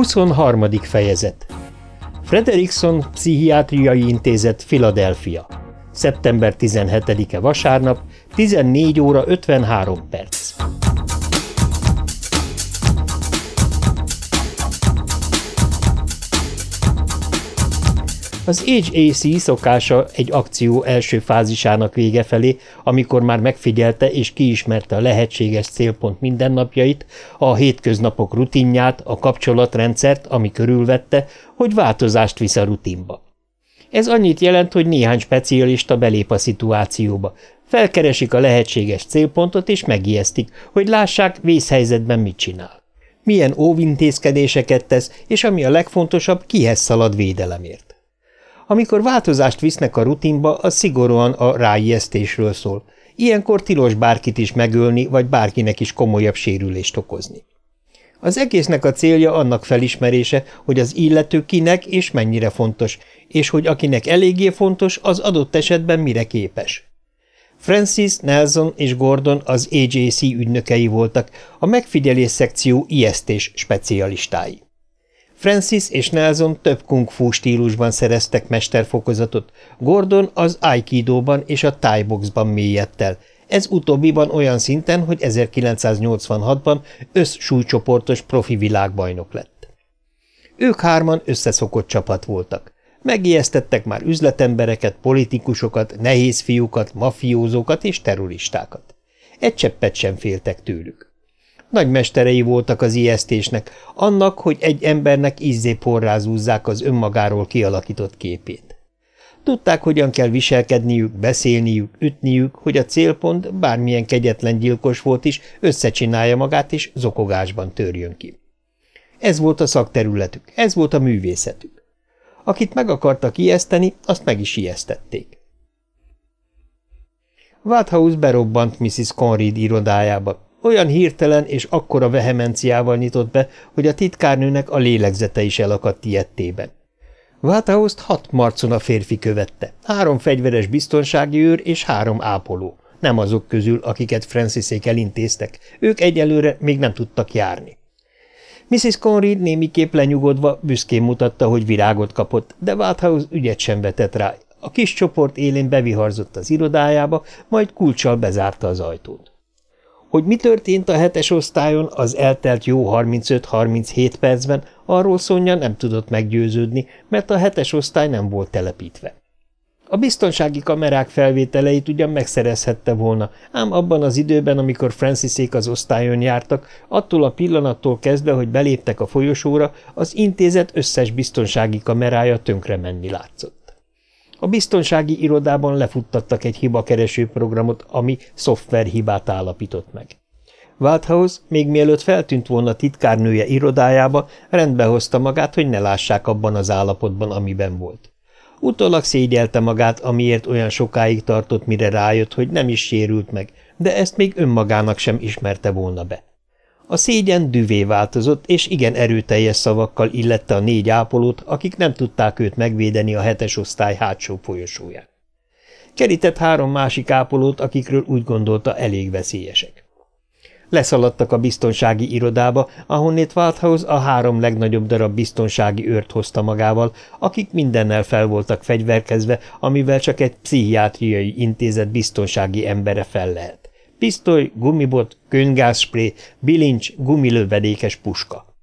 23. fejezet Frederickson Pszichiátriai Intézet, Philadelphia. Szeptember 17-e vasárnap, 14 óra 53 perc. Az HAC szokása egy akció első fázisának vége felé, amikor már megfigyelte és kiismerte a lehetséges célpont mindennapjait, a hétköznapok rutinját, a kapcsolatrendszert, ami körülvette, hogy változást visz a rutinba. Ez annyit jelent, hogy néhány specialista belép a szituációba, felkeresik a lehetséges célpontot és megijesztik, hogy lássák, vészhelyzetben mit csinál. Milyen óvintézkedéseket tesz, és ami a legfontosabb, kihez szalad védelemért. Amikor változást visznek a rutinba, az szigorúan a ráijesztésről szól. Ilyenkor tilos bárkit is megölni, vagy bárkinek is komolyabb sérülést okozni. Az egésznek a célja annak felismerése, hogy az illető kinek és mennyire fontos, és hogy akinek eléggé fontos, az adott esetben mire képes. Francis, Nelson és Gordon az AJC ügynökei voltak, a megfigyelés szekció ijesztés specialistái. Francis és Nelson több kung fu stílusban szereztek mesterfokozatot, Gordon az Aikido-ban és a Thai boxban mélyedt el, ez utóbbiban olyan szinten, hogy 1986-ban összsúlycsoportos profi világbajnok lett. Ők hárman összeszokott csapat voltak. Megijesztettek már üzletembereket, politikusokat, nehéz fiúkat, mafiózókat és terroristákat. Egy cseppet sem féltek tőlük. Nagy mesterei voltak az ijesztésnek, annak, hogy egy embernek izzé porrázúzzák az önmagáról kialakított képét. Tudták, hogyan kell viselkedniük, beszélniük, ütniük, hogy a célpont, bármilyen kegyetlen gyilkos volt is, összecsinálja magát és zokogásban törjön ki. Ez volt a szakterületük, ez volt a művészetük. Akit meg akartak ijeszteni, azt meg is ijesztették. Wathouse berobbant Mrs. Conrid irodájába, olyan hirtelen és akkora vehemenciával nyitott be, hogy a titkárnőnek a lélegzete is elakadt ilyettében. Vátauszt hat marcon a férfi követte, három fegyveres biztonsági őr és három ápoló, nem azok közül, akiket Francisék elintéztek, ők egyelőre még nem tudtak járni. Mrs. Conrid némiképp lenyugodva büszkén mutatta, hogy virágot kapott, de Walthouse ügyet sem vetett rá. A kis csoport élén beviharzott az irodájába, majd kulcsal bezárta az ajtót. Hogy mi történt a hetes osztályon az eltelt jó 35-37 percben, arról Szonya nem tudott meggyőződni, mert a hetes osztály nem volt telepítve. A biztonsági kamerák felvételeit ugyan megszerezhette volna, ám abban az időben, amikor Francisék az osztályon jártak, attól a pillanattól kezdve, hogy beléptek a folyosóra, az intézet összes biztonsági kamerája tönkre menni látszott. A biztonsági irodában lefuttattak egy hibakereső programot, ami szoftverhibát állapított meg. Walthouse, még mielőtt feltűnt volna titkárnője irodájába, rendbe hozta magát, hogy ne lássák abban az állapotban, amiben volt. Utólag szégyelte magát, amiért olyan sokáig tartott, mire rájött, hogy nem is sérült meg, de ezt még önmagának sem ismerte volna be. A szégyen düvé változott, és igen erőteljes szavakkal illette a négy ápolót, akik nem tudták őt megvédeni a hetes osztály hátsó folyosóján. Kerített három másik ápolót, akikről úgy gondolta elég veszélyesek. Leszaladtak a biztonsági irodába, ahonnét Walthouse a három legnagyobb darab biztonsági őrt hozta magával, akik mindennel fel voltak fegyverkezve, amivel csak egy pszichiátriai intézet biztonsági embere fel lehet. Pisztoly, gumibot, könyvgázspré, bilincs, gumilövedékes puska.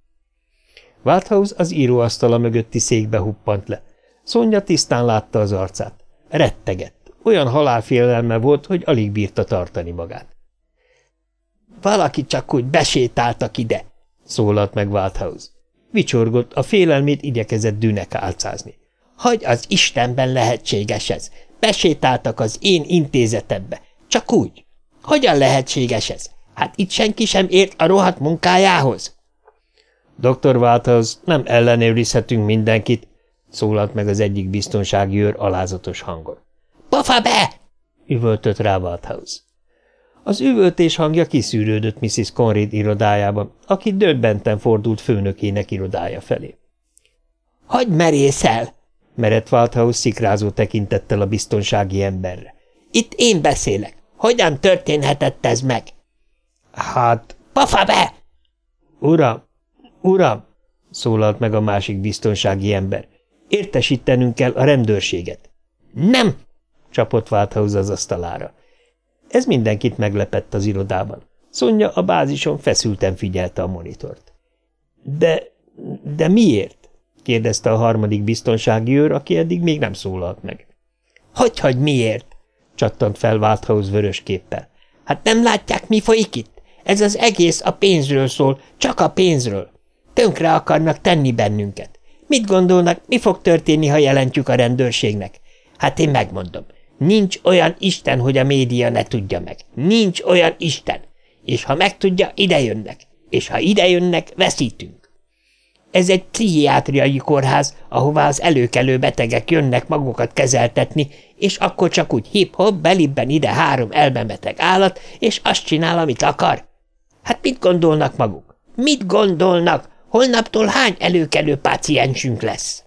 Walthouse az íróasztala mögötti székbe huppant le. Szonya tisztán látta az arcát. Rettegett. Olyan halálfélelme volt, hogy alig bírta tartani magát. – Valaki csak úgy besétáltak ide! – szólalt meg Walthouse. Vicsorgott, a félelmét igyekezett dűnek álcázni. – Hogy az Istenben lehetséges ez? Besétáltak az én intézetembe. Csak úgy. Hogyan lehetséges ez? Hát itt senki sem ért a rohadt munkájához. Dr. Walters, nem ellenőrizhetünk mindenkit, szólalt meg az egyik biztonsági őr alázatos hangon. Pofa be! üvöltött rá Walthouse. Az üvöltés hangja kiszűrődött Mrs. Conrad irodájába, aki döbbenten fordult főnökének irodája felé. – Hogy merészel? – merett Walthouse szikrázó tekintettel a biztonsági emberre. – Itt én beszélek. Hogyan történhetett ez meg? Hát... Pofa be! Uram, uram, szólalt meg a másik biztonsági ember. Értesítenünk kell a rendőrséget. Nem! csapott Walthouse az asztalára. Ez mindenkit meglepett az irodában. Szonya a bázison feszülten figyelte a monitort. De, de miért? kérdezte a harmadik biztonsági őr, aki eddig még nem szólalt meg. Hogy, hogy miért? Csattant fel Walthouse vörös képpel. Hát nem látják, mi folyik itt? Ez az egész a pénzről szól, csak a pénzről. Tönkre akarnak tenni bennünket. Mit gondolnak, mi fog történni, ha jelentjük a rendőrségnek? Hát én megmondom. Nincs olyan Isten, hogy a média ne tudja meg. Nincs olyan Isten. És ha megtudja, idejönnek. És ha idejönnek, veszítünk. Ez egy pszichiátriai kórház, ahová az előkelő betegek jönnek magukat kezeltetni, és akkor csak úgy hip-hop belibben ide három elmebeteg állat, és azt csinál, amit akar. Hát mit gondolnak maguk? Mit gondolnak? Holnaptól hány előkelő páciensünk lesz?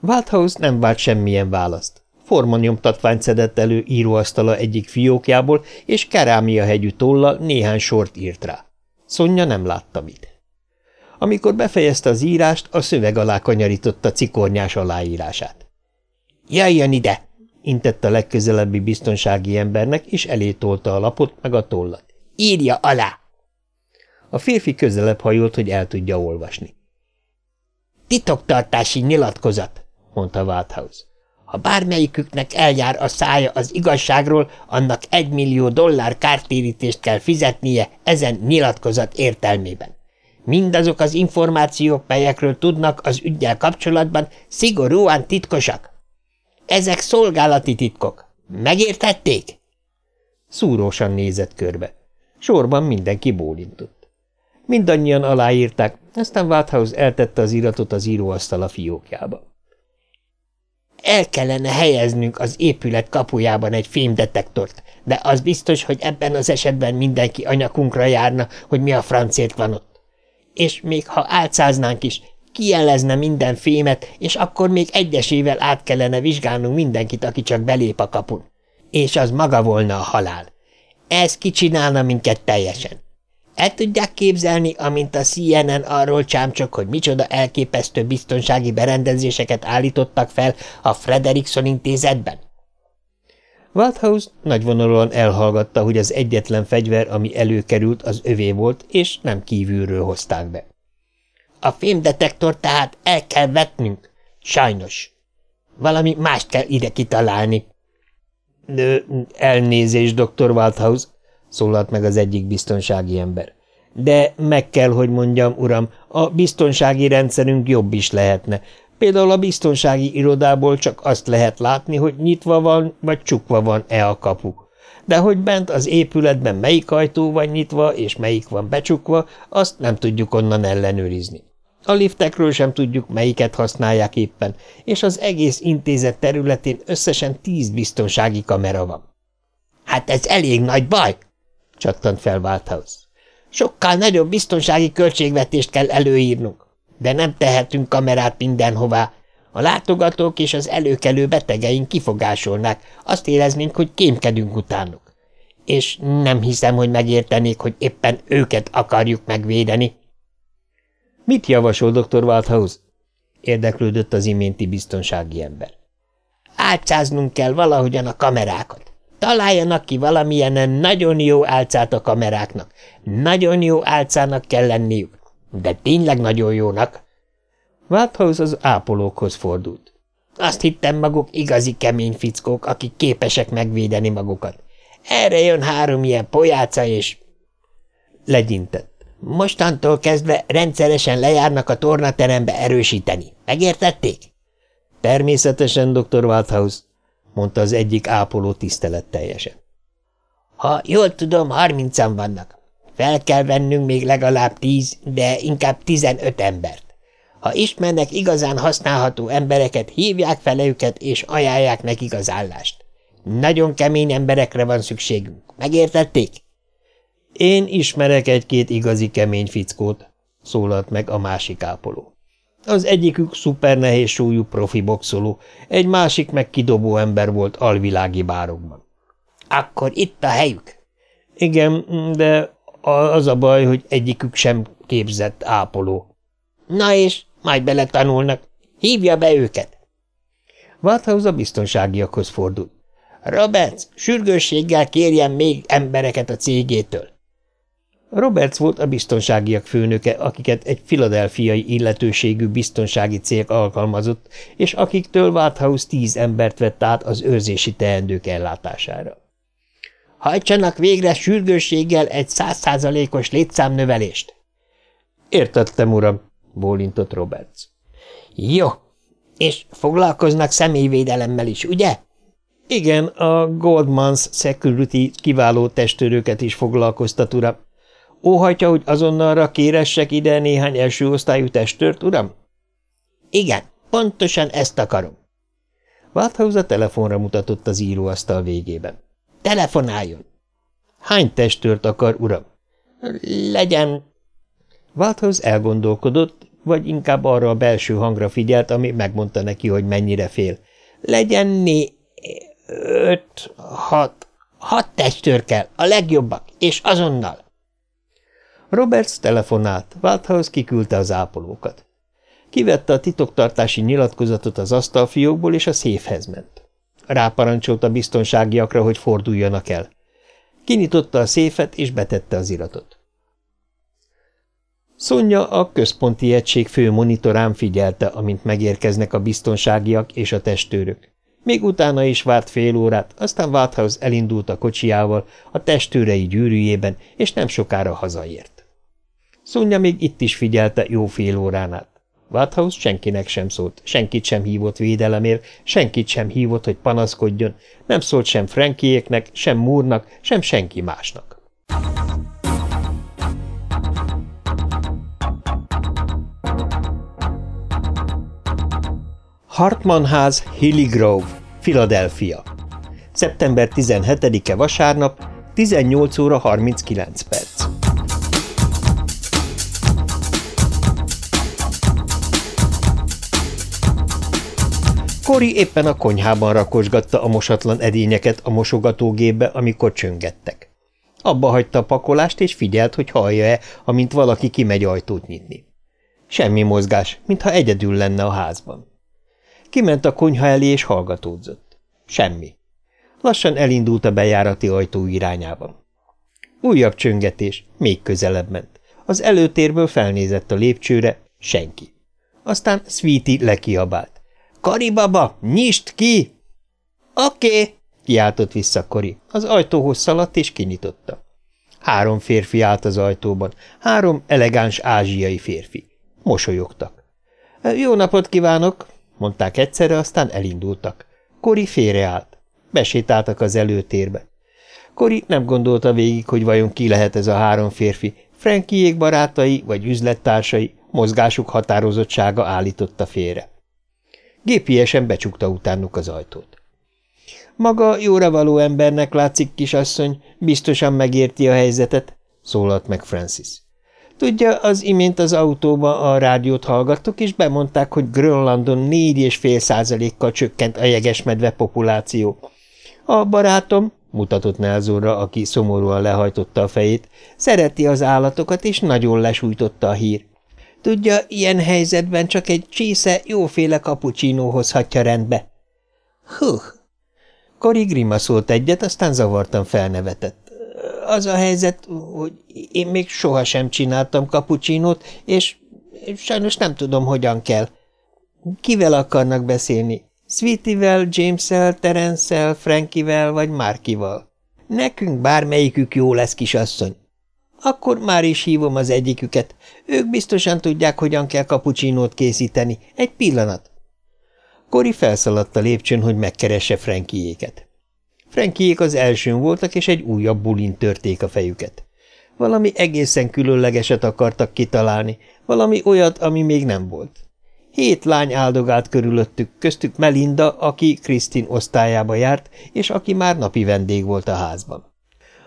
Walthouse nem várt semmilyen választ. Formanyomtatványt szedett elő íróasztala egyik fiókjából, és kerámia hegyű tollal néhány sort írt rá. Szonya nem látta mit. Amikor befejezte az írást, a szöveg alá kanyarította cikornyás aláírását. – Jöjjön ide! – intett a legközelebbi biztonsági embernek, és elé tolta a lapot meg a tollat. – Írja alá! A férfi közelebb hajolt, hogy el tudja olvasni. – Titoktartási nyilatkozat! – mondta Walthouse. Ha bármelyiküknek eljár a szája az igazságról, annak egymillió dollár kártérítést kell fizetnie ezen nyilatkozat értelmében. Mindazok az információk, melyekről tudnak az ügyel kapcsolatban, szigorúan titkosak. Ezek szolgálati titkok. Megértették? Szúrósan nézett körbe. Sorban mindenki bólintott. Mindannyian aláírták, aztán Walthouse eltette az iratot az íróasztal a fiókjába. El kellene helyeznünk az épület kapujában egy fémdetektort, de az biztos, hogy ebben az esetben mindenki anyakunkra járna, hogy mi a francért van ott. És még ha álcáznánk is, kijelezne minden fémet, és akkor még egyesével át kellene vizsgálnunk mindenkit, aki csak belép a kapun. És az maga volna a halál. Ez kicsinálna minket teljesen. El tudják képzelni, amint a CNN arról csámcsok, hogy micsoda elképesztő biztonsági berendezéseket állítottak fel a Frederickson intézetben? Walthouse nagyvonalúan elhallgatta, hogy az egyetlen fegyver, ami előkerült, az övé volt, és nem kívülről hozták be. A fémdetektor tehát el kell vetnünk. Sajnos. Valami mást kell ide kitalálni. Elnézés, dr. Walthouse, szólalt meg az egyik biztonsági ember. De meg kell, hogy mondjam, uram, a biztonsági rendszerünk jobb is lehetne. Például a biztonsági irodából csak azt lehet látni, hogy nyitva van, vagy csukva van-e a kapu. De hogy bent az épületben melyik ajtó van nyitva, és melyik van becsukva, azt nem tudjuk onnan ellenőrizni. A liftekről sem tudjuk, melyiket használják éppen, és az egész intézet területén összesen tíz biztonsági kamera van. – Hát ez elég nagy baj! csattant fel Walthouse. Sokkal nagyobb biztonsági költségvetést kell előírnunk, de nem tehetünk kamerát mindenhová. A látogatók és az előkelő betegeink kifogásolnák, azt éreznénk, hogy kémkedünk utánuk. És nem hiszem, hogy megértenék, hogy éppen őket akarjuk megvédeni. Mit javasol, dr. Walthouse? érdeklődött az iménti biztonsági ember. Álcáznunk kell valahogyan a kamerákat. Találjanak ki valamilyen nagyon jó álcát a kameráknak. Nagyon jó álcának kell lenniük, de tényleg nagyon jónak. Walthouse az ápolókhoz fordult. Azt hittem maguk igazi kemény fickók, akik képesek megvédeni magukat. Erre jön három ilyen pojáca, és... Legyintett. Mostantól kezdve rendszeresen lejárnak a tornaterembe erősíteni. Megértették? Természetesen, dr. Walthouse mondta az egyik ápoló tiszteletteljesen. Ha jól tudom, harmincan vannak. Fel kell vennünk még legalább tíz, de inkább tizenöt embert. Ha ismernek igazán használható embereket, hívják fel őket, és ajánlják nekik az állást. Nagyon kemény emberekre van szükségünk. Megértették? Én ismerek egy-két igazi kemény fickót, szólalt meg a másik ápoló. Az egyikük szupernehéz súlyú profi boxoló, egy másik meg kidobó ember volt alvilági bárokban. Akkor itt a helyük? Igen, de az a baj, hogy egyikük sem képzett ápoló. Na és, majd beletanulnak. Hívja be őket. Walthouse a biztonságiakhoz fordul. Roberts, sürgősséggel kérjen még embereket a cégétől. Roberts volt a biztonságiak főnöke, akiket egy filadelfiai illetőségű biztonsági cég alkalmazott, és akiktől Walthouse tíz embert vett át az őrzési teendők ellátására. Hajtsanak végre sürgősséggel egy százszázalékos létszámnövelést. Értettem, uram, bólintott Roberts. Jó, és foglalkoznak személyvédelemmel is, ugye? Igen, a Goldmans Security kiváló testőröket is foglalkoztat, uram. Óhajtja, hogy azonnalra kéressek ide néhány első osztályú testőrt, uram? Igen, pontosan ezt akarom. Walthouse a telefonra mutatott az íróasztal végében. Telefonáljon! Hány testőrt akar, uram? Legyen... Walthouse elgondolkodott, vagy inkább arra a belső hangra figyelt, ami megmondta neki, hogy mennyire fél. Legyen né... öt, hat... hat testőr kell, a legjobbak, és azonnal. Roberts telefonált, Walthouse kiküldte az ápolókat. Kivette a titoktartási nyilatkozatot az asztalfiókból, és a széfhez ment. Ráparancsolt a biztonságiakra, hogy forduljanak el. Kinyitotta a széfet, és betette az iratot. Szonya a központi egység fő monitorán figyelte, amint megérkeznek a biztonságiak és a testőrök. Még utána is várt fél órát, aztán Walthouse elindult a kocsiával, a testőrei gyűrűjében, és nem sokára hazaért. Szonya még itt is figyelte jó fél órán át. Wathouse senkinek sem szólt, senkit sem hívott védelemért, senkit sem hívott, hogy panaszkodjon, nem szólt sem Frankiéknek, sem Múrnak, sem senki másnak. Hartman ház, Hilly Grove, Philadelphia. Szeptember 17-e vasárnap, 18 óra 39 perc. Kori éppen a konyhában rakosgatta a mosatlan edényeket a mosogatógépbe, amikor csöngettek. Abba hagyta a pakolást, és figyelt, hogy hallja-e, amint valaki kimegy ajtót nyitni. Semmi mozgás, mintha egyedül lenne a házban. Kiment a konyha elé, és hallgatódzott. Semmi. Lassan elindult a bejárati ajtó irányában. Újabb csöngetés, még közelebb ment. Az előtérből felnézett a lépcsőre, senki. Aztán Sweetie lekiabált. Karibaba, nyisd ki! Oké, okay, kiáltott vissza Kori. Az ajtóhoz szaladt és kinyitotta. Három férfi állt az ajtóban, három elegáns ázsiai férfi. Mosolyogtak. Jó napot kívánok, mondták egyszerre, aztán elindultak. Kori félreállt. Besétáltak az előtérbe. Kori nem gondolta végig, hogy vajon ki lehet ez a három férfi, Frankiék barátai vagy üzlettársai, mozgásuk határozottsága állította félre. Gépiesen becsukta utánuk az ajtót. Maga jóra való embernek látszik, kisasszony, biztosan megérti a helyzetet, szólalt meg Francis. Tudja, az imént az autóba a rádiót hallgattuk, és bemondták, hogy Grönlandon négy és fél százalékkal csökkent a jegesmedve populáció. A barátom, mutatott Nelsonra, aki szomorúan lehajtotta a fejét, szereti az állatokat, és nagyon lesújtotta a hír. Tudja, ilyen helyzetben csak egy csésze jóféle kapucsinó hozhatja rendbe. Hú! Kori grimaszolt egyet, aztán zavartan felnevetett. Az a helyzet, hogy én még sohasem csináltam kapucsinót, és sajnos nem tudom, hogyan kell. Kivel akarnak beszélni? Sweetivel, James-el, Terence-el, Frankivel vagy Markival? Nekünk bármelyikük jó lesz, kisasszony. Akkor már is hívom az egyiküket. Ők biztosan tudják, hogyan kell kapucsinót készíteni. Egy pillanat. Kori felszaladt a lépcsőn, hogy megkeresse Frankiéket. Frankiék az elsőn voltak, és egy újabb bulin törték a fejüket. Valami egészen különlegeset akartak kitalálni, valami olyat, ami még nem volt. Hét lány áldogált körülöttük, köztük Melinda, aki Krisztin osztályába járt, és aki már napi vendég volt a házban.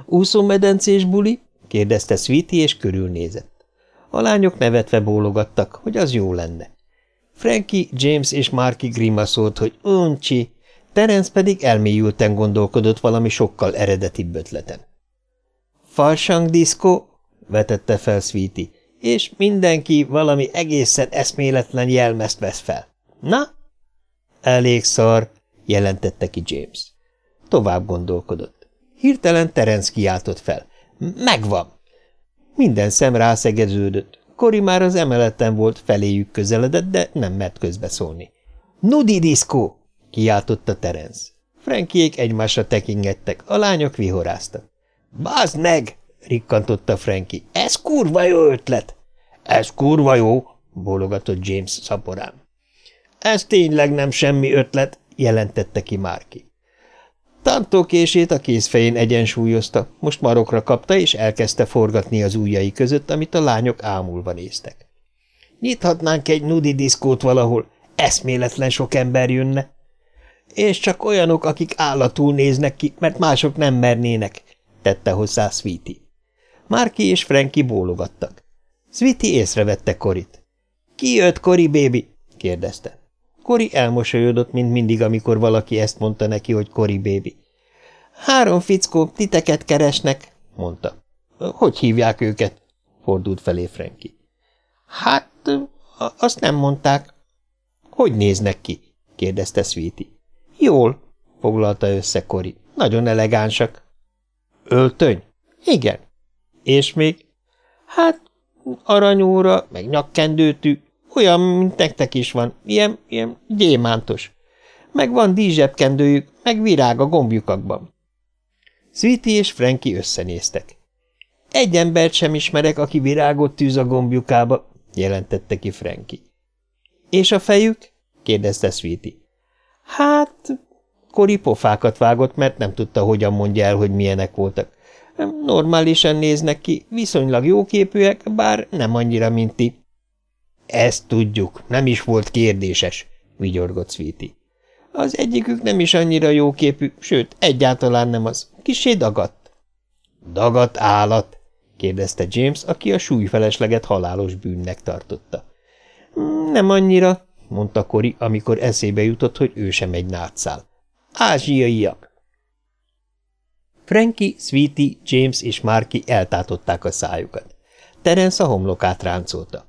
Úszómedencés buli? Kérdezte Sweetie, és körülnézett. A lányok nevetve bólogattak, hogy az jó lenne. Frankie, James és Marky grimaszolt, hogy uncsi, Terence pedig elmélyülten gondolkodott valami sokkal eredetibb ötleten. – Falsang diszkó? – vetette fel Sweetie. – és mindenki valami egészen eszméletlen jelmezt vesz fel. Na? Elég szar, jelentette ki James. Tovább gondolkodott. Hirtelen Terence kiáltott fel. Megvan! Minden szem rászegeződött. Kori már az emeleten volt, feléjük közeledett, de nem mert közbeszólni. – Nudi diszkó! – kiáltotta Terence. Frankiék egymásra tekingettek, a lányok vihoráztak. – Bázd meg! – rikkantotta Franki. – Ez kurva jó ötlet! – Ez kurva jó! – bólogatott James szaporán. – Ez tényleg nem semmi ötlet! – jelentette ki Márki. Tartókését a kézfején egyensúlyozta, most marokra kapta, és elkezdte forgatni az ujjai között, amit a lányok ámulva néztek. Nyithatnánk egy nudi diszkót valahol, eszméletlen sok ember jönne. És csak olyanok, akik állatul néznek ki, mert mások nem mernének, tette hozzá Sweetie. Márki és Franki bólogattak. Sweetie észrevette Korit. – Ki jött, Kori bébi? – kérdezte. Kori elmosolyodott, mint mindig, amikor valaki ezt mondta neki, hogy Kori bébi. Három fickó, titeket keresnek, mondta. Hogy hívják őket? fordult felé Franki. Hát, azt nem mondták. Hogy néznek ki? kérdezte Sweetie. Jól, foglalta össze Kori. Nagyon elegánsak. Öltöny? Igen. És még? Hát, aranyóra, meg nyakkendőtű, olyan, mint nektek is van, ilyen, ilyen gyémántos. Meg van díszsebkendőjük, meg virág a gombjukakban. Sweetie és Frankie összenéztek. Egy embert sem ismerek, aki virágot tűz a gombjukába, jelentette ki Frankie. És a fejük? kérdezte Sweetie. Hát, Kori pofákat vágott, mert nem tudta, hogyan mondja el, hogy milyenek voltak. Normálisan néznek ki, viszonylag jóképűek, bár nem annyira, mint ti. Ezt tudjuk, nem is volt kérdéses, vigyorgott Sweetie. Az egyikük nem is annyira jóképű, sőt, egyáltalán nem az. Kisé dagadt. Dagadt állat? kérdezte James, aki a súlyfelesleget halálos bűnnek tartotta. Nem annyira, mondta Kori, amikor eszébe jutott, hogy ő sem egy nátszál. Ázsiaiak. Frankie, Sweetie, James és Marky eltátották a szájukat. Terence a homlokát ráncolta.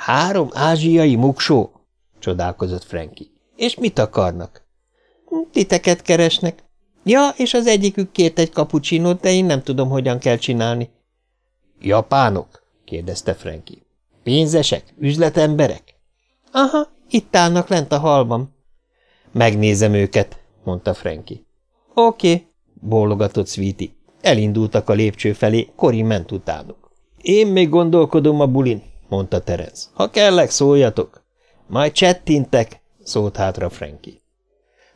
Három ázsiai muksó? csodálkozott Frankie. És mit akarnak? Titeket keresnek. Ja, és az egyikük kért egy kapucsinót, de én nem tudom, hogyan kell csinálni. Japánok? kérdezte Frankie. Pénzesek? Üzletemberek? Aha, itt állnak lent a halban. Megnézem őket, mondta Frankie. Oké, okay, bólogatott Sweetie. Elindultak a lépcső felé, Kori ment utánuk. Én még gondolkodom a bulin, mondta Terence. Ha kellek, szóljatok. Majd csettintek, szólt hátra Frankie.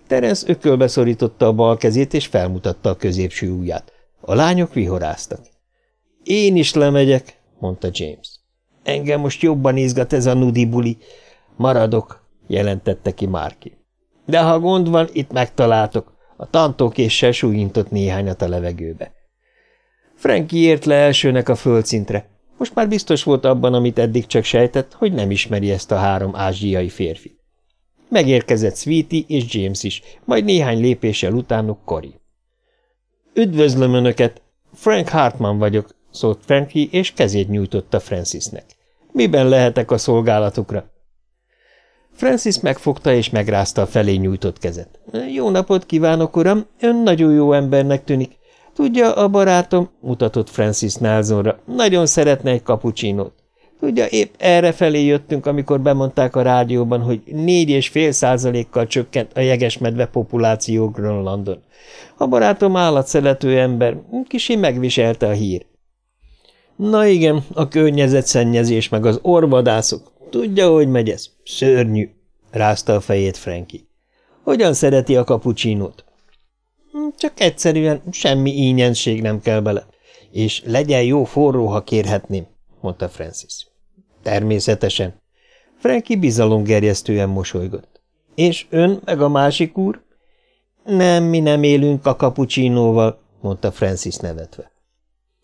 Terence ökölbe szorította a bal kezét, és felmutatta a középső ujját. A lányok vihoráztak. Én is lemegyek, mondta James. Engem most jobban izgat ez a nudi buli. Maradok, jelentette ki Márki. De ha gond van, itt megtaláltok. A tantókéssel súlyintott néhányat a levegőbe. Frankie ért le elsőnek a földszintre. Most már biztos volt abban, amit eddig csak sejtett, hogy nem ismeri ezt a három ázsiai férfit. Megérkezett Sweetie és James is, majd néhány lépéssel utánuk Cory. Üdvözlöm Önöket! Frank Hartman vagyok, szólt Frankie, és kezét nyújtotta Francisnek. Miben lehetek a szolgálatukra? Francis megfogta és megrázta a felé nyújtott kezet. Jó napot kívánok, uram! Ön nagyon jó embernek tűnik. Tudja, a barátom, mutatott Francis Nelsonra, nagyon szeretne egy kapucsinót. Tudja, épp erre felé jöttünk, amikor bemondták a rádióban, hogy négy és fél százalékkal csökkent a jegesmedve populáció Grönlandon. A barátom állatszerető ember, kisi megviselte a hír. Na igen, a környezetszennyezés meg az orvadászok. Tudja, hogy megy ez? Szörnyű, rázta a fejét Frankie. Hogyan szereti a kapucsinót? Csak egyszerűen semmi ínyenség nem kell bele. És legyen jó forró, ha kérhetném, mondta Francis. Természetesen. Frankie bizalomgerjesztően mosolygott. És ön meg a másik úr? Nem, mi nem élünk a kapucsinóval, mondta Francis nevetve.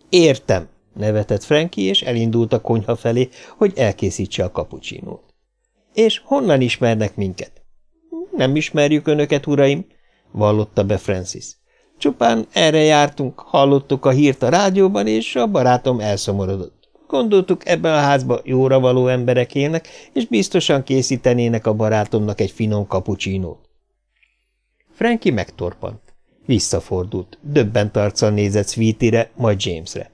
Értem, nevetett Frankie, és elindult a konyha felé, hogy elkészítse a kapucsinót. És honnan ismernek minket? Nem ismerjük önöket, uraim, vallotta be Francis. Csupán erre jártunk, hallottuk a hírt a rádióban, és a barátom elszomorodott. Gondoltuk, ebben a házban jóra való emberek élnek, és biztosan készítenének a barátomnak egy finom kapucsinót. Frankie megtorpant. Visszafordult, döbbent arccal nézett Sweetire, majd Jamesre.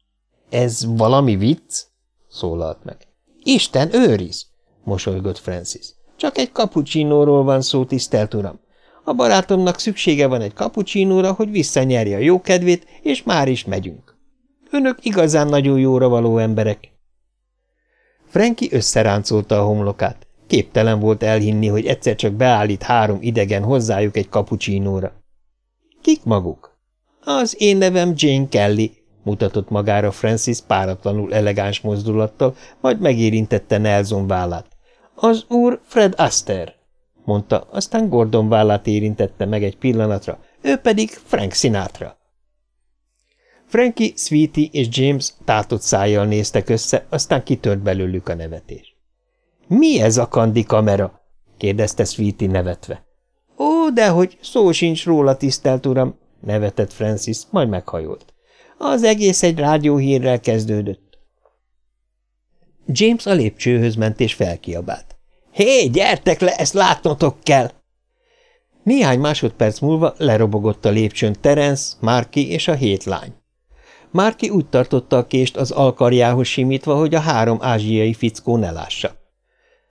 – Ez valami vicc? – szólalt meg. – Isten őriz! – mosolygott Francis. – Csak egy kapucsinóról van szó, tisztelt uram. A barátomnak szüksége van egy kapucsinóra, hogy visszanyerje a jókedvét, és már is megyünk. Önök igazán nagyon jóra való emberek. Franki összeráncolta a homlokát. Képtelen volt elhinni, hogy egyszer csak beállít három idegen hozzájuk egy kapucsinóra. Kik maguk? Az én nevem Jane Kelly, mutatott magára Francis páratlanul elegáns mozdulattal, majd megérintette Nelson vállát. Az úr Fred Aster, mondta, aztán Gordon vállát érintette meg egy pillanatra, ő pedig Frank Sinatra. Frankie, Sweetie és James tátott szájjal néztek össze, aztán kitört belőlük a nevetés. – Mi ez a kandi kamera? – kérdezte Sweetie nevetve. – Ó, dehogy, szó sincs róla, tisztelt uram – nevetett Francis, majd meghajolt. Az egész egy rádióhírrel kezdődött. James a lépcsőhöz ment és felkiabált. – Hé, gyertek le, ezt látnotok kell! Néhány másodperc múlva lerobogott a lépcsőn Terence, Marky és a hét lány. Márki úgy tartotta a kést az alkarjához simítva, hogy a három ázsiai fickó ne lássa.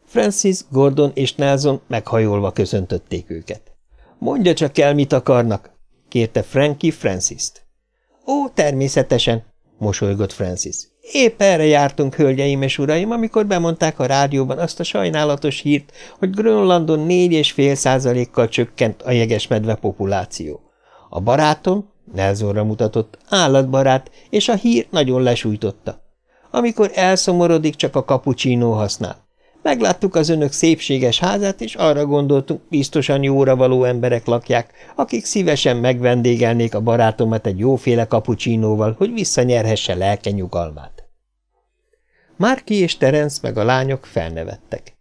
Francis, Gordon és Nelson meghajolva köszöntötték őket. – Mondja csak el, mit akarnak! – kérte Frankie Francis-t. – Ó, természetesen! – mosolygott Francis. – Épp erre jártunk, hölgyeim és uraim, amikor bemondták a rádióban azt a sajnálatos hírt, hogy Grönlandon négy és fél százalékkal csökkent a jegesmedve populáció. A barátom, Nelsonra mutatott, állatbarát, és a hír nagyon lesújtotta. Amikor elszomorodik, csak a kapucsinó használ. Megláttuk az önök szépséges házát, és arra gondoltunk, biztosan jóra való emberek lakják, akik szívesen megvendégelnék a barátomat egy jóféle kapucsinóval, hogy visszanyerhesse lelke nyugalmát. Márki és Terence meg a lányok felnevettek.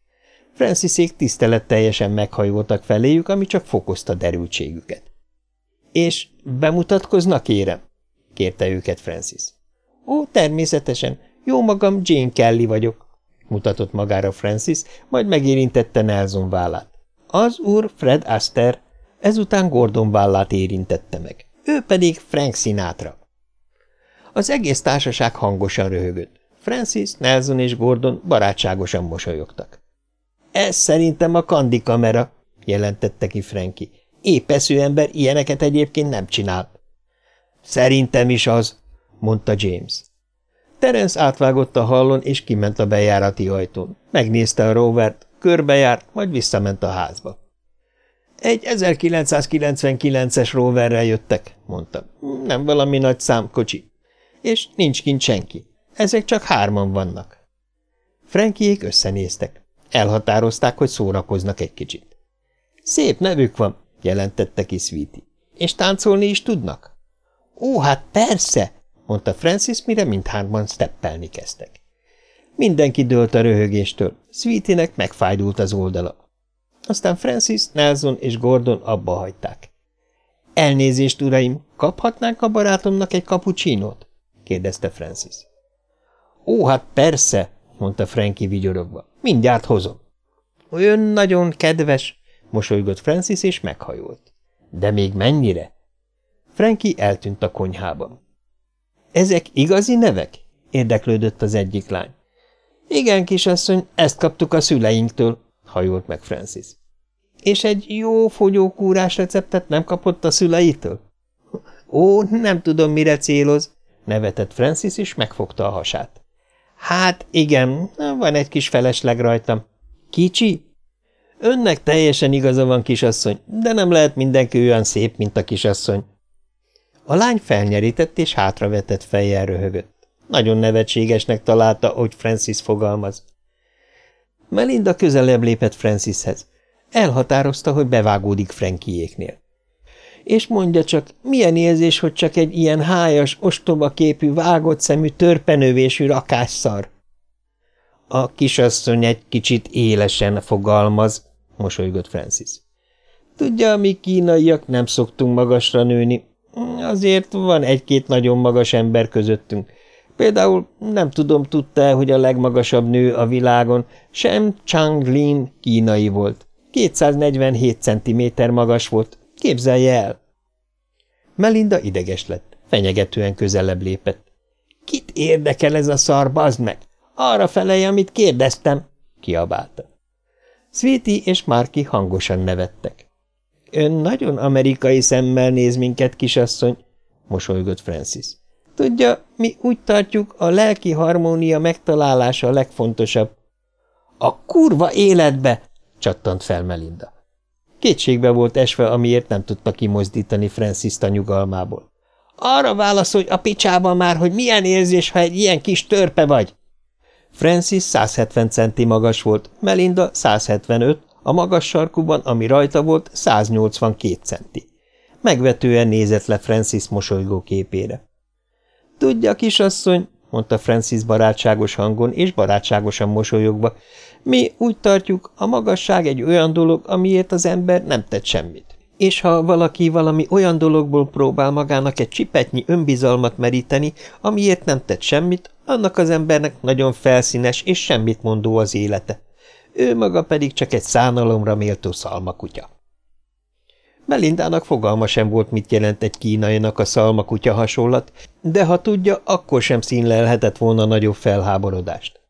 Francisék tiszteletteljesen meghajoltak feléjük, ami csak fokozta derültségüket. És bemutatkoznak, kérem? kérte őket Francis. Ó, természetesen. Jó magam, Jane Kelly vagyok, mutatott magára Francis, majd megérintette Nelson vállát. Az úr Fred Aster, ezután Gordon vállát érintette meg. Ő pedig Frank Sinatra. Az egész társaság hangosan röhögött. Francis, Nelson és Gordon barátságosan mosolyogtak. Ez szerintem a kandi kamera, jelentette ki Frankie. Épesző ember ilyeneket egyébként nem csinál. Szerintem is az, mondta James. Terence átvágott a hallon, és kiment a bejárati ajtón. Megnézte a rovert, körbejárt, majd visszament a házba. Egy 1999-es roverrel jöttek, mondta. Nem valami nagy számkocsi. És nincs kint senki. Ezek csak hárman vannak. Frankiék összenéztek. Elhatározták, hogy szórakoznak egy kicsit. Szép nevük van, jelentette ki Sweetie. És táncolni is tudnak? Ó, hát persze, mondta Francis, mire mindhárman steppelni kezdtek. Mindenki dőlt a röhögéstől, Sweetie-nek megfájdult az oldala. Aztán Francis, Nelson és Gordon abba hagyták. Elnézést, uraim, kaphatnánk a barátomnak egy kapucsinót? kérdezte Francis. Ó, hát persze, mondta Frankie vigyorogva. Mindjárt hozom. Ön nagyon kedves, mosolygott Francis, és meghajolt. De még mennyire? Frankie eltűnt a konyhában. Ezek igazi nevek? érdeklődött az egyik lány. Igen, kisasszony, ezt kaptuk a szüleinktől, hajolt meg Francis. És egy jó fogyókúrás receptet nem kapott a szüleitől? Ó, nem tudom, mire céloz, nevetett Francis, és megfogta a hasát. Hát igen, van egy kis felesleg rajtam. Kicsi? Önnek teljesen igaza van, kisasszony, de nem lehet mindenki olyan szép, mint a kisasszony. A lány felnyerített és hátravetett fejjel röhögött. Nagyon nevetségesnek találta, hogy Francis fogalmaz. Melinda közelebb lépett Francishez. Elhatározta, hogy bevágódik Frankiéknél. És mondja csak, milyen érzés, hogy csak egy ilyen hájas, ostoba képű, vágott szemű, törpenövésű rakásszar. A kisasszony egy kicsit élesen fogalmaz, mosolygott Francis. Tudja, mi kínaiak nem szoktunk magasra nőni. Azért van egy-két nagyon magas ember közöttünk. Például nem tudom, tudta hogy a legmagasabb nő a világon Shem Chang-lin kínai volt. 247 cm magas volt. Képzelje el! Melinda ideges lett, fenyegetően közelebb lépett. Kit érdekel ez a szar, bazd meg? Arra felelj, amit kérdeztem, kiabálta. Sweetie és Marky hangosan nevettek. Ön nagyon amerikai szemmel néz minket, kisasszony, mosolygott Francis. Tudja, mi úgy tartjuk, a lelki harmónia megtalálása a legfontosabb. A kurva életbe! csattant fel Melinda. Kétségbe volt esve, amiért nem tudta kimozdítani Francis a nyugalmából. Arra válaszolj a picsába már, hogy milyen érzés, ha egy ilyen kis törpe vagy! Francis 170 centi magas volt, Melinda 175, a magas sarkuban, ami rajta volt, 182 centi. Megvetően nézett le Francis mosolygó képére. Tudja, kisasszony, mondta Francis barátságos hangon és barátságosan mosolyogva, mi úgy tartjuk, a magasság egy olyan dolog, amiért az ember nem tett semmit. És ha valaki valami olyan dologból próbál magának egy csipetnyi önbizalmat meríteni, amiért nem tett semmit, annak az embernek nagyon felszínes és semmit mondó az élete. Ő maga pedig csak egy szánalomra méltó szalmakutya. Melindának fogalma sem volt, mit jelent egy kínainak a szalmakutya hasonlat, de ha tudja, akkor sem színlelhetett volna nagyobb felháborodást.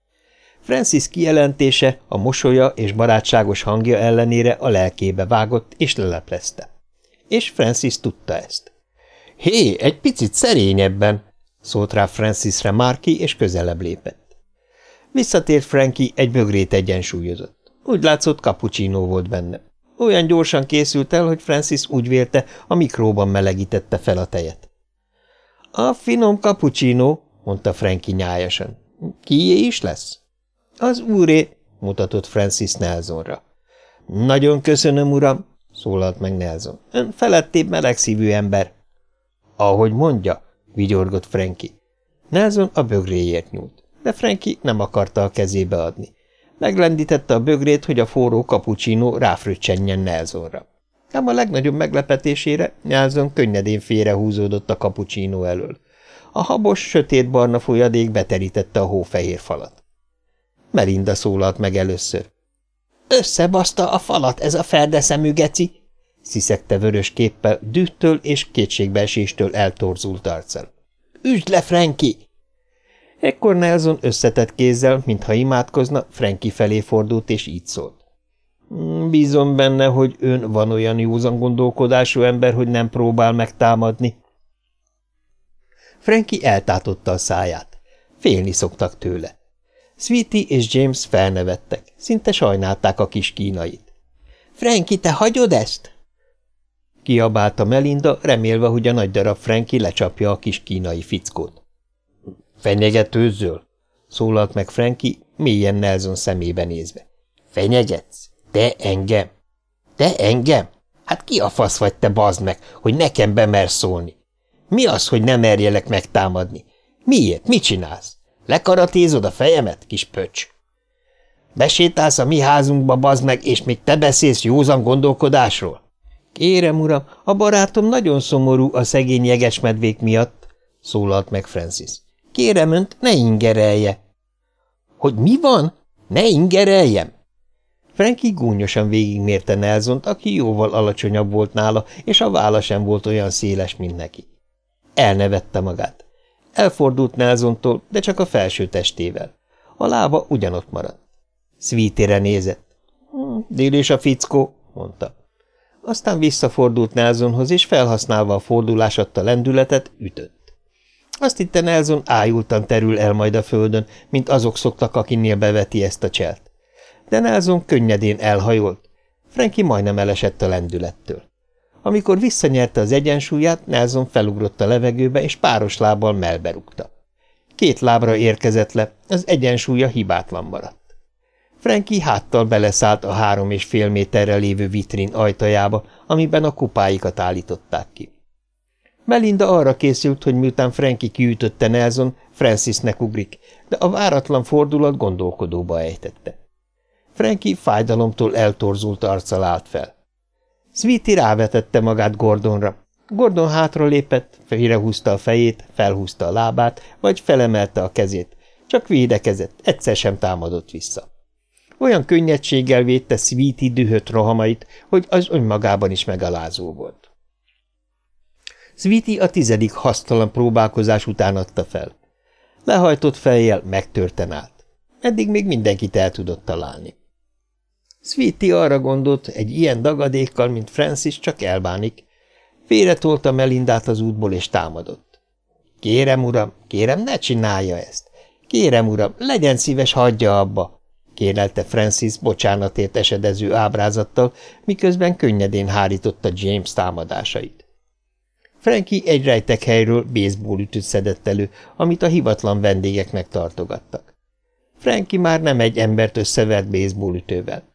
Francis kijelentése, a mosolya és barátságos hangja ellenére a lelkébe vágott és leleplezte. És Francis tudta ezt. – Hé, egy picit szerényebben! – szólt rá Francisre Márki, és közelebb lépett. Visszatért Frankie, egy bögrét egyensúlyozott. Úgy látszott, cappuccino volt benne. Olyan gyorsan készült el, hogy Francis úgy vélte, a mikróban melegítette fel a tejet. – A finom cappuccino – mondta Frankie nyájasan. – Kié is lesz? – Az úré – mutatott Francis Nelsonra. – Nagyon köszönöm, uram – szólalt meg Nelson. – Ön felettébb melegszívű ember. – Ahogy mondja – vigyorgott Frankie. Nelson a bögréért nyúlt, de Frankie nem akarta a kezébe adni. Meglendítette a bögrét, hogy a forró kapucsino ráfröccsenjen Nelsonra. Ám a legnagyobb meglepetésére Nelson könnyedén félrehúzódott a kapucsino elől. A habos, sötétbarna folyadék beterítette a hófehér falat. Melinda szólalt meg először. – Összebaszta a falat ez a ferdeszemű geci! – sziszegte vörös képpel, dühtől és kétségbeeséstől eltorzult arccal. – Üsd le, Franki! Ekkor Nelson összetett kézzel, mintha imádkozna, Franki felé fordult, és így szólt. Hmm, bízom benne, hogy ön van olyan józan gondolkodású ember, hogy nem próbál megtámadni. Franki eltátotta a száját. Félni szoktak tőle. Sweetie és James felnevettek, szinte sajnálták a kis kínait. – Franki, te hagyod ezt? Kiabálta Melinda, remélve, hogy a nagy darab Franki lecsapja a kis kínai fickót. Fenyegetőzzöl? szólalt meg Franki, mélyen Nelson szemébe nézve. Fenyegetsz? Te engem? Te engem? Hát ki a fasz vagy te, bazd meg, hogy nekem bemersz szólni? Mi az, hogy nem merjelek megtámadni? Miért? Mit csinálsz? Lekaratézod a fejemet, kis pöcs? Besétálsz a mi házunkba, bazd meg, és még te beszélsz józan gondolkodásról? Kérem, uram, a barátom nagyon szomorú a szegény jegesmedvék miatt, szólalt meg Francis. Kérem önt, ne ingerelje. Hogy mi van? Ne ingereljem? Frankie gúnyosan végigmérte Nelzont, aki jóval alacsonyabb volt nála, és a válla sem volt olyan széles, mint neki. Elnevette magát. Elfordult Nelzontól, de csak a felső testével. A lába ugyanott maradt. Sweetére nézett. Hm, dél és a fickó, mondta. Aztán visszafordult Nelsonhoz, és felhasználva a fordulás adta lendületet, ütött. Azt hitte Nelson ájultan terül el majd a földön, mint azok szoktak, akinél beveti ezt a cselt. De Nelson könnyedén elhajolt. Frankie majdnem elesett a lendülettől. Amikor visszanyerte az egyensúlyát, Nelson felugrott a levegőbe, és páros lábbal melberúgta. Két lábra érkezett le, az egyensúlya hibátlan maradt. Frankie háttal beleszállt a három és fél méterre lévő vitrin ajtajába, amiben a kupáikat állították ki. Melinda arra készült, hogy miután Frankie kiütötte Nelson, Francisnek ugrik, de a váratlan fordulat gondolkodóba ejtette. Frankie fájdalomtól eltorzult arccal állt fel. Sweetie rávetette magát Gordonra. Gordon hátra lépett, félrehúzta a fejét, felhúzta a lábát, vagy felemelte a kezét. Csak védekezett, egyszer sem támadott vissza. Olyan könnyedséggel védte Sweetie dühött rohamait, hogy az önmagában is megalázó volt. Sweetie a tizedik hasztalan próbálkozás után adta fel. Lehajtott fejjel megtörten állt. Eddig még mindenkit el tudott találni. Sweetie arra gondolt, egy ilyen dagadékkal, mint Francis, csak elbánik. Félretolta Melindát az útból, és támadott. Kérem, uram, kérem, ne csinálja ezt. Kérem, uram, legyen szíves, hagyja abba, kérelte Francis bocsánatért esedező ábrázattal, miközben könnyedén hárította James támadásait. Frankie egy rejtek helyről baseball ütőt szedett elő, amit a hivatlan vendégeknek tartogattak. Frankie már nem egy embert összevert baseball ütővel.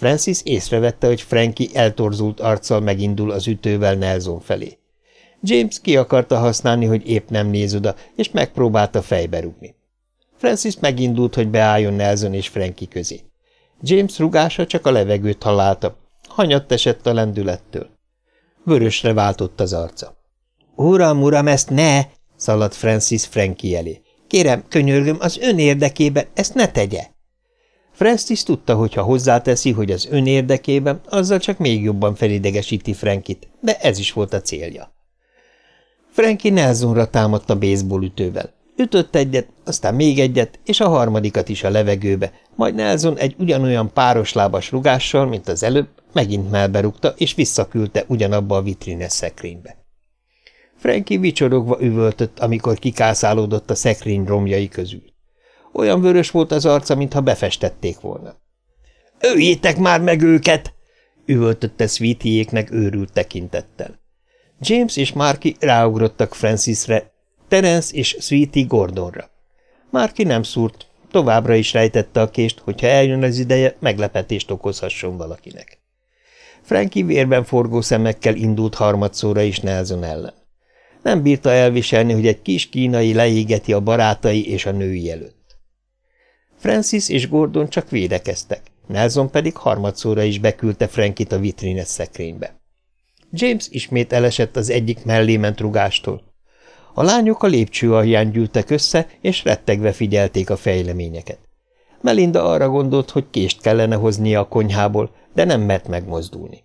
Francis észrevette, hogy Frankie eltorzult arccal megindul az ütővel Nelson felé. James ki akarta használni, hogy épp nem néz oda, és megpróbálta fejbe rugni. Francis megindult, hogy beálljon Nelson és Frankie közé. James rugása csak a levegőt találta, hanyatt esett a lendülettől. Vörösre váltott az arca. – Uram, uram, ezt ne! – szaladt Francis Frankie elé. – Kérem, könyörgöm, az ön érdekében ezt ne tegye! Francis tudta, hogy ha hozzáteszi, hogy az ön érdekében, azzal csak még jobban felidegesíti Frankit, de ez is volt a célja. Frankie Nelsonra támadta baseball ütővel. Ütött egyet, aztán még egyet, és a harmadikat is a levegőbe, majd Nelson egy ugyanolyan páros lábas rugással, mint az előbb, megint melberúgta, és visszaküldte ugyanabba a vitrines szekrénybe. Frankie vicsorogva üvöltött, amikor kikászálódott a szekrény romjai közül. Olyan vörös volt az arca, mintha befestették volna. – Öljétek már meg őket! – üvöltötte Sweetiéknek őrült tekintettel. James és Marky ráugrottak Francisre, Terence és Sweetie Gordonra. Márki nem szúrt, továbbra is rejtette a kést, hogyha eljön az ideje, meglepetést okozhasson valakinek. Frankie vérben forgó szemekkel indult harmadszóra is Nelson ellen. Nem bírta elviselni, hogy egy kis kínai leégeti a barátai és a női előtt. Francis és Gordon csak védekeztek, Nelson pedig harmadszóra is beküldte Frankit a vitrines szekrénybe. James ismét elesett az egyik mellément rugástól, a lányok a lépcső alján gyűltek össze, és rettegve figyelték a fejleményeket. Melinda arra gondolt, hogy kést kellene hoznia a konyhából, de nem mert megmozdulni.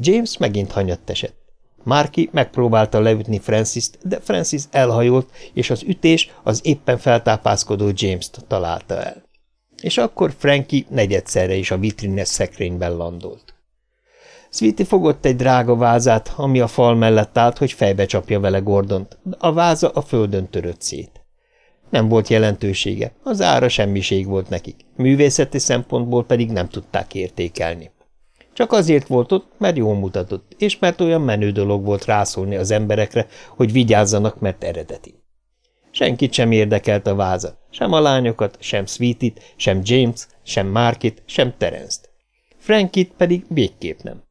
James megint hanyatt esett. Marky megpróbálta leütni Francis-t, de Francis elhajolt, és az ütés az éppen feltápászkodó James-t találta el. És akkor Frankie negyedszerre is a vitrines szekrényben landolt. Sweetie fogott egy drága vázát, ami a fal mellett állt, hogy fejbe csapja vele Gordont, de a váza a földön törött szét. Nem volt jelentősége, az ára semmiség volt nekik, művészeti szempontból pedig nem tudták értékelni. Csak azért volt ott, mert jól mutatott, és mert olyan menő dolog volt rászólni az emberekre, hogy vigyázzanak, mert eredeti. Senkit sem érdekelt a váza, sem a lányokat, sem Sweetit, sem James, sem Markit, sem Terence-t. Frankit pedig végképp nem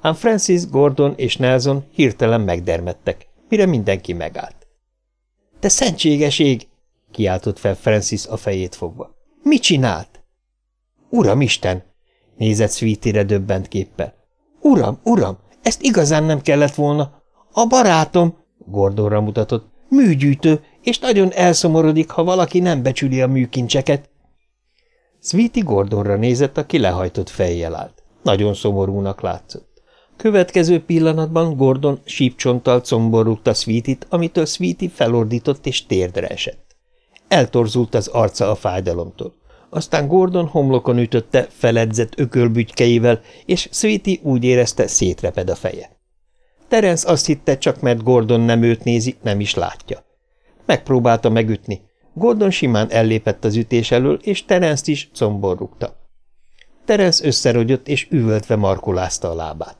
ám Francis, Gordon és Nelson hirtelen megdermedtek, mire mindenki megállt. – Te szentséges ég! – kiáltott fel Francis a fejét fogva. – Mit csinált? – Uram Isten! – nézett Sweetire döbbent képpel. – Uram, uram, ezt igazán nem kellett volna. A barátom – Gordonra mutatott – műgyűjtő, és nagyon elszomorodik, ha valaki nem becsüli a műkincseket. Sweetie Gordonra nézett, aki lehajtott fejjel állt. Nagyon szomorúnak látszott. Következő pillanatban Gordon sípcsonttal combon rúgta Sweetit, amitől Sweetie felordított és térdre esett. Eltorzult az arca a fájdalomtól. Aztán Gordon homlokon ütötte feledzett ökölbügykeivel, és Sweetie úgy érezte, szétreped a feje. Terence azt hitte, csak mert Gordon nem őt nézi, nem is látja. Megpróbálta megütni. Gordon simán ellépett az ütés elől, és Terence is combon rúgta. Terence összerogyott, és üvöltve markolázta a lábát.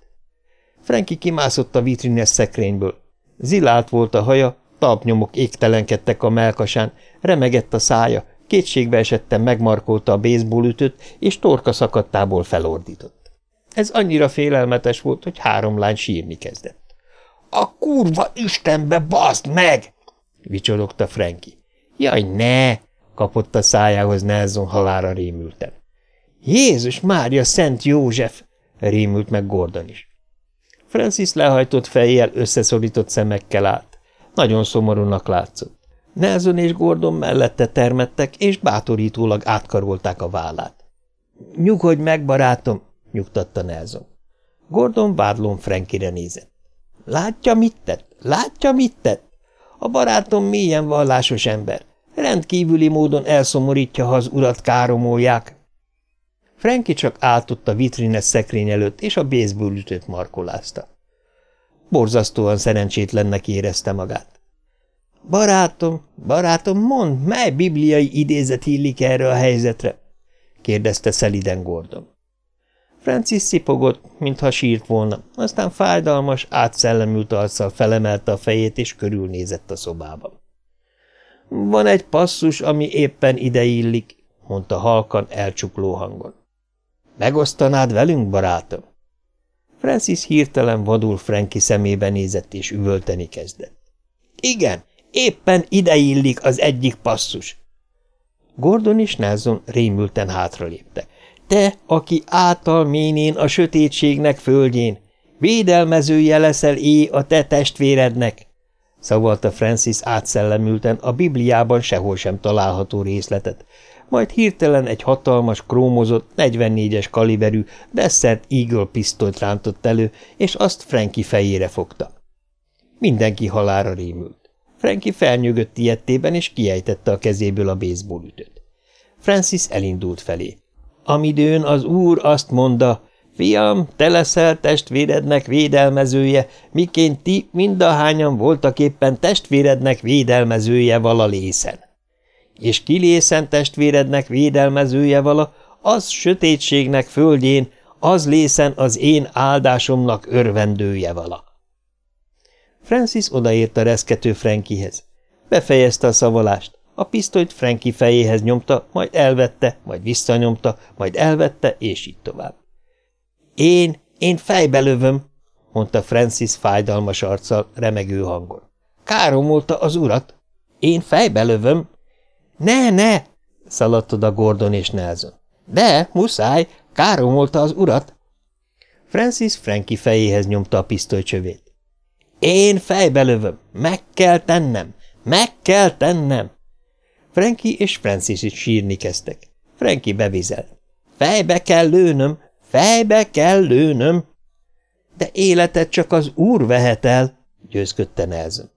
Franki kimászott a vitrines szekrényből. Zilált volt a haja, talpnyomok égtelenkedtek a melkasán, remegett a szája, kétségbe esetten megmarkolta a baseballütőt, és torka szakadtából felordított. Ez annyira félelmetes volt, hogy három lány sírni kezdett. – A kurva Istenbe, baszd meg! – vicsorogta Franki. – Jaj, ne! – kapott a szájához Nelson halára rémülten. – Jézus Mária Szent József! – rémült meg Gordon is. Francis lehajtott fejjel, összeszorított szemekkel állt. Nagyon szomorúnak látszott. Nelson és Gordon mellette termettek, és bátorítólag átkarolták a vállát. – Nyugodj meg, barátom! – nyugtatta Nelson. Gordon vádlón Frankire nézett. – Látja, mit tett? Látja, mit tett? A barátom mélyen vallásos ember. Rendkívüli módon elszomorítja, ha az urat káromolják. Franki csak áltott a vitrines szekrény előtt, és a baseball ütőt markolázta. Borzasztóan szerencsétlennek érezte magát. – Barátom, barátom, mondd, mely bibliai idézet illik erre a helyzetre? – kérdezte szeliden Gordon. Francis szipogott, mintha sírt volna, aztán fájdalmas, átszellemült arccal felemelte a fejét, és körülnézett a szobában. – Van egy passzus, ami éppen ide illik, mondta halkan, elcsukló hangon. – Megosztanád velünk, barátom? Francis hirtelen vadul Franki szemébe nézett, és üvölteni kezdett. – Igen, éppen ide illik az egyik passzus. Gordon és Nelson rémülten hátraléptek. Te, aki által ménén a sötétségnek földjén, védelmezője leszel é a te testvérednek, szavalta Francis átszellemülten a Bibliában sehol sem található részletet, majd hirtelen egy hatalmas, krómozott, 44-es kaliberű Desert Eagle pisztolyt rántott elő, és azt Franki fejére fogta. Mindenki halára rémült. Franki felnyögött ilyettében, és kiejtette a kezéből a baseballütöt. Francis elindult felé. Amidőn az úr azt mondta, fiam, te leszel testvérednek védelmezője, miként ti mindahányan voltak éppen testvérednek védelmezője vala lészen. És kilészen testvérednek védelmezője vala, az sötétségnek földjén, az lészen az én áldásomnak örvendője vala. Francis odaért a reszkető Frankihez. Befejezte a szavalást. A pisztolyt Franki fejéhez nyomta, majd elvette, majd visszanyomta, majd elvette, és így tovább. Én, én fejbe lövöm, mondta Francis fájdalmas arccal, remegő hangon. Káromolta az urat. Én fejbe lövöm. Ne, ne, szaladt oda Gordon és Nelson. De, muszáj, káromolta az urat. Francis Franki fejéhez nyomta a pisztolycsövét. Én fejbe lövöm, meg kell tennem, meg kell tennem. Frankie és Francis is sírni kezdtek. Frankie bevizelt. Fejbe kell lőnöm, fejbe kell lőnöm. De életet csak az úr vehet el, győzködte Nelson.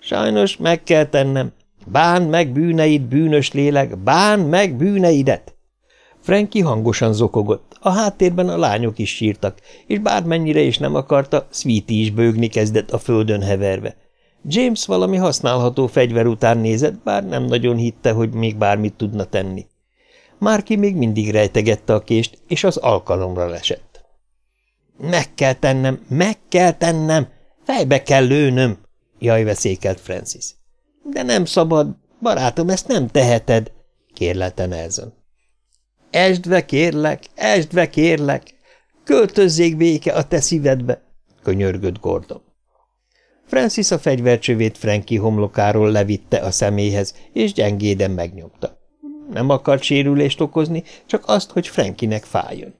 Sajnos meg kell tennem. Bán meg bűneid, bűnös lélek, bán meg bűneidet! Frankie hangosan zokogott, a háttérben a lányok is sírtak, és bármennyire is nem akarta, Sweetie is bőgni kezdett a földön heverve. James valami használható fegyver után nézett, bár nem nagyon hitte, hogy még bármit tudna tenni. Márki még mindig rejtegette a kést, és az alkalomra lesett. Meg kell tennem, meg kell tennem, fejbe kell lőnöm, jaj veszékelt Francis. De nem szabad, barátom, ezt nem teheted, kérlelte Nelson. Esdve kérlek, esdve kérlek, költözzék béke a te szívedbe, könyörgött Gordon. Francis a fegyvercsövét Frankie homlokáról levitte a személyhez, és gyengéden megnyomta. Nem akart sérülést okozni, csak azt, hogy Frankinek fájjon.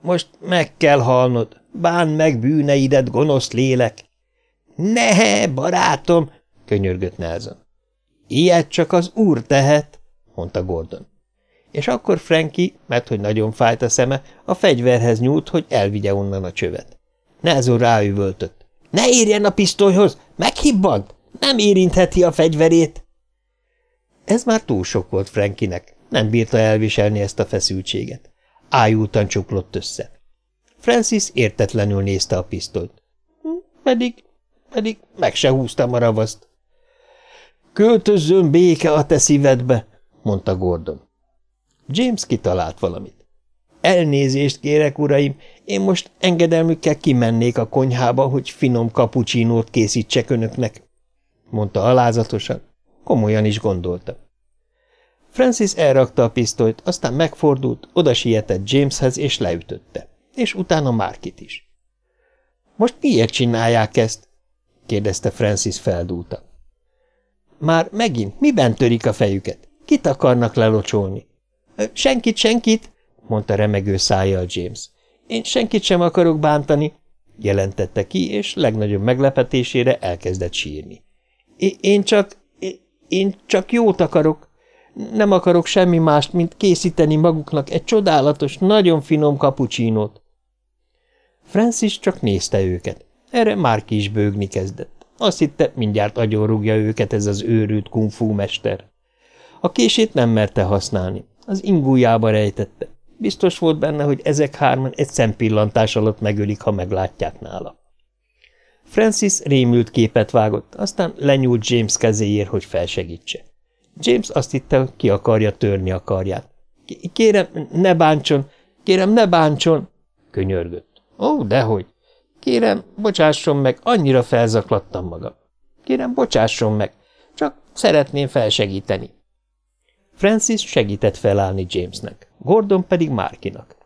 Most meg kell halnod, bán meg bűneidet, gonosz lélek! Ne, barátom, könyörgött Nelson. Ilyet csak az úr tehet, mondta Gordon. És akkor Frankie, mert hogy nagyon fájt a szeme, a fegyverhez nyúlt, hogy elvigye onnan a csövet. Nelson ráüvöltött. Ne érjen a pisztolyhoz! Meghibbant! Nem érintheti a fegyverét! Ez már túl sok volt Frankinek. Nem bírta elviselni ezt a feszültséget. Ájultan csuklott össze. Francis értetlenül nézte a pisztolyt. Hm, pedig, pedig meg se húztam a ravaszt. Költözzön béke a te szívedbe, mondta Gordon. James kitalált valamit. Elnézést kérek, uraim, én most engedelmükkel kimennék a konyhába, hogy finom kapucsinót készítsek önöknek, mondta alázatosan. Komolyan is gondolta. Francis elrakta a pisztolyt, aztán megfordult, oda sietett Jameshez és leütötte, és utána Márkit is. Most miért csinálják ezt? kérdezte Francis feldúlta. Már megint miben törik a fejüket? Kit akarnak lelocsolni? Senkit, senkit, mondta remegő szájjal James. Én senkit sem akarok bántani, jelentette ki, és legnagyobb meglepetésére elkezdett sírni. Én csak, én csak jót akarok. Nem akarok semmi mást, mint készíteni maguknak egy csodálatos, nagyon finom kapucsinót. Francis csak nézte őket. Erre már is bőgni kezdett. Azt hitte, mindjárt agyonrúgja őket ez az őrült kungfu mester. A kését nem merte használni. Az ingújába rejtette. Biztos volt benne, hogy ezek hárman egy szempillantás alatt megölik, ha meglátják nála. Francis rémült képet vágott, aztán lenyúlt James kezéért, hogy felsegítse. James azt hitte, ki akarja törni a karját. – Kérem, ne bántson! Kérem, ne bántson! – könyörgött. – Ó, dehogy! Kérem, bocsásson meg, annyira felzaklattam magam. Kérem, bocsásson meg, csak szeretném felsegíteni. Francis segített felállni Jamesnek, Gordon pedig Márkinak.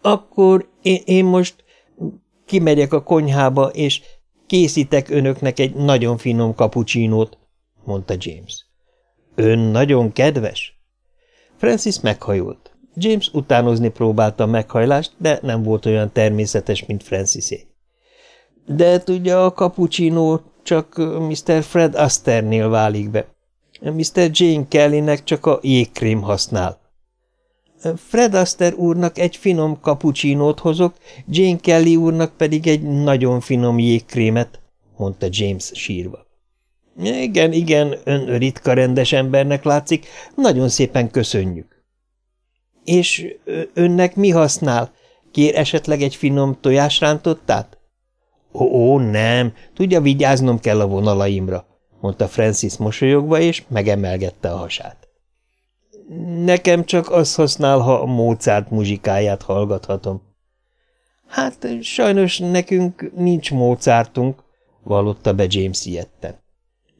Akkor én, én most kimegyek a konyhába, és készítek önöknek egy nagyon finom kapucsinót, mondta James. Ön nagyon kedves? Francis meghajolt. James utánozni próbálta a meghajlást, de nem volt olyan természetes, mint Francisé. De tudja, a kapucsinó csak Mr. Fred Asternél válik be. Mr. Jane Kellynek csak a jégkrém használ. Fred Aster úrnak egy finom kapucsinót hozok, Jane Kelly úrnak pedig egy nagyon finom jégkrémet, mondta James sírva. Igen, igen, ön ritka rendes embernek látszik, nagyon szépen köszönjük. És önnek mi használ? Kér esetleg egy finom tojásrántottát? Ó, ó, nem, tudja, vigyáznom kell a vonalaimra, mondta Francis mosolyogva, és megemelgette a hasát. Nekem csak az használ, ha a Mozart muzsikáját hallgathatom. Hát sajnos nekünk nincs Mozartunk, vallotta be James ilyetten.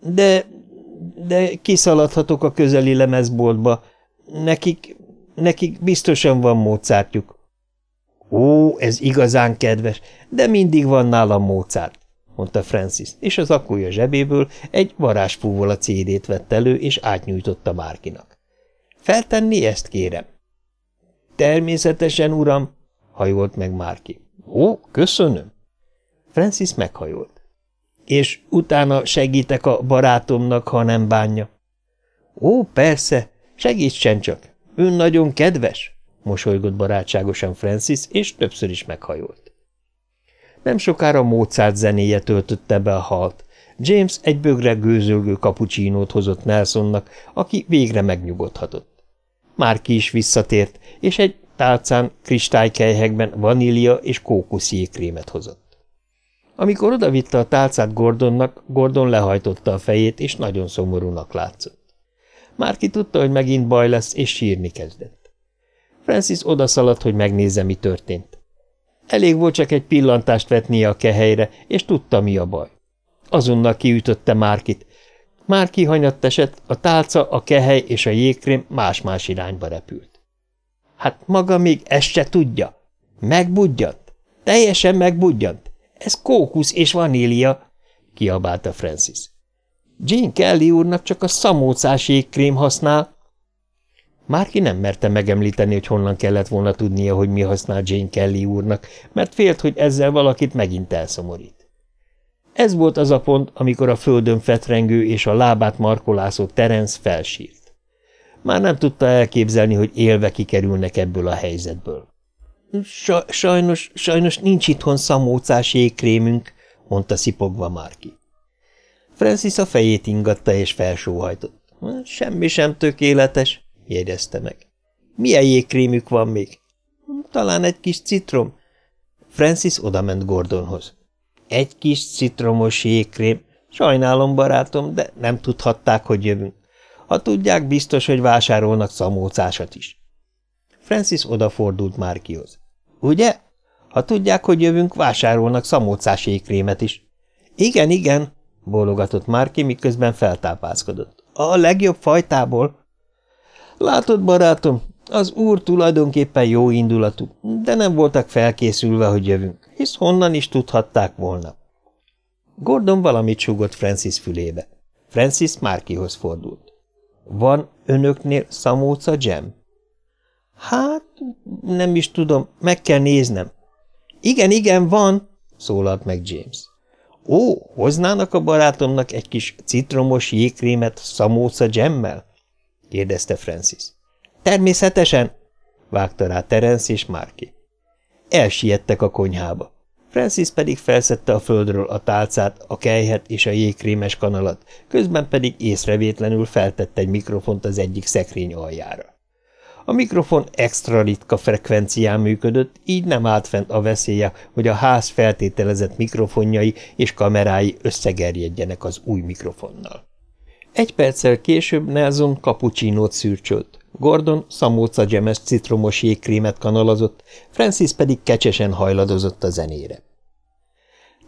De, de kiszaladhatok a közeli lemezboltba. Nekik, nekik biztosan van Mozartjuk. Ó, ez igazán kedves, de mindig van nálam Mozart mondta Francis, és az akúja zsebéből egy varázsfúvol a cédét vett elő, és átnyújtotta Márkinak. Feltenni ezt kérem? Természetesen, uram, hajolt meg Márki. Ó, köszönöm. Francis meghajolt. És utána segítek a barátomnak, ha nem bánja. Ó, persze, segítsen csak. Ön nagyon kedves, mosolygott barátságosan Francis, és többször is meghajolt. Nem sokára Mozart zenéje töltötte be a halt. James egy bögre gőzölgő kapucsinót hozott Nelsonnak, aki végre megnyugodhatott. Márki is visszatért, és egy tálcán kristálykelyhekben vanília és kókuszjékrémet hozott. Amikor odavitte a tálcát Gordonnak, Gordon lehajtotta a fejét, és nagyon szomorúnak látszott. Márki tudta, hogy megint baj lesz, és sírni kezdett. Francis odaszaladt, hogy megnézze, mi történt. Elég volt csak egy pillantást vetnie a kehelyre, és tudta, mi a baj. Azonnal kiütötte Márkit. Márki hanyatt esett, a tálca, a kehely és a jégkrém más-más irányba repült. Hát maga még ezt se tudja. Megbudjant. Teljesen megbudjant. Ez kókusz és vanília, kiabálta Francis. Jane Kelly úrnak csak a szamócás jégkrém használ, Márki nem merte megemlíteni, hogy honnan kellett volna tudnia, hogy mi használ Jane Kelly úrnak, mert félt, hogy ezzel valakit megint elszomorít. Ez volt az a pont, amikor a földön fetrengő és a lábát markolászó Terence felsírt. Már nem tudta elképzelni, hogy élve kikerülnek ebből a helyzetből. Sa – Sajnos, sajnos nincs itthon szamócás jégkrémünk, mondta szipogva Márki. Francis a fejét ingatta és felsóhajtott. Semmi sem tökéletes, jegyezte meg. Milyen jégkrémük van még? Talán egy kis citrom. Francis odament Gordonhoz. Egy kis citromos jégkrém. Sajnálom, barátom, de nem tudhatták, hogy jövünk. Ha tudják, biztos, hogy vásárolnak szamócásat is. Francis odafordult Márkihoz. Ugye? Ha tudják, hogy jövünk, vásárolnak szamócás jégkrémet is. Igen, igen, bólogatott Márki, miközben feltápászkodott. A legjobb fajtából. Látod, barátom, az úr tulajdonképpen jó indulatú, de nem voltak felkészülve, hogy jövünk, hisz honnan is tudhatták volna. Gordon valamit súgott Francis fülébe. Francis Márkihoz fordult. Van önöknél szamóca Jam? Hát, nem is tudom, meg kell néznem. Igen, igen, van, szólalt meg James. Ó, hoznának a barátomnak egy kis citromos jégkrémet szamóca dzsemmel? Kérdezte Francis. Természetesen, vágta rá Terence és Marky. Elsiettek a konyhába. Francis pedig felszette a földről a tálcát, a kejhet és a jégkrémes kanalat, közben pedig észrevétlenül feltette egy mikrofont az egyik szekrény aljára. A mikrofon extra ritka frekvencián működött, így nem állt fent a veszélye, hogy a ház feltételezett mikrofonjai és kamerái összegerjedjenek az új mikrofonnal. Egy perccel később Nelson cappuccinót szürcsölt, Gordon szamóca gemes citromos jégkrémet kanalazott, Francis pedig kecsesen hajladozott a zenére.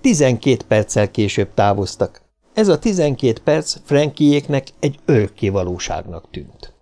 Tizenkét perccel később távoztak. Ez a tizenkét perc Frankiéknek egy örökké valóságnak tűnt.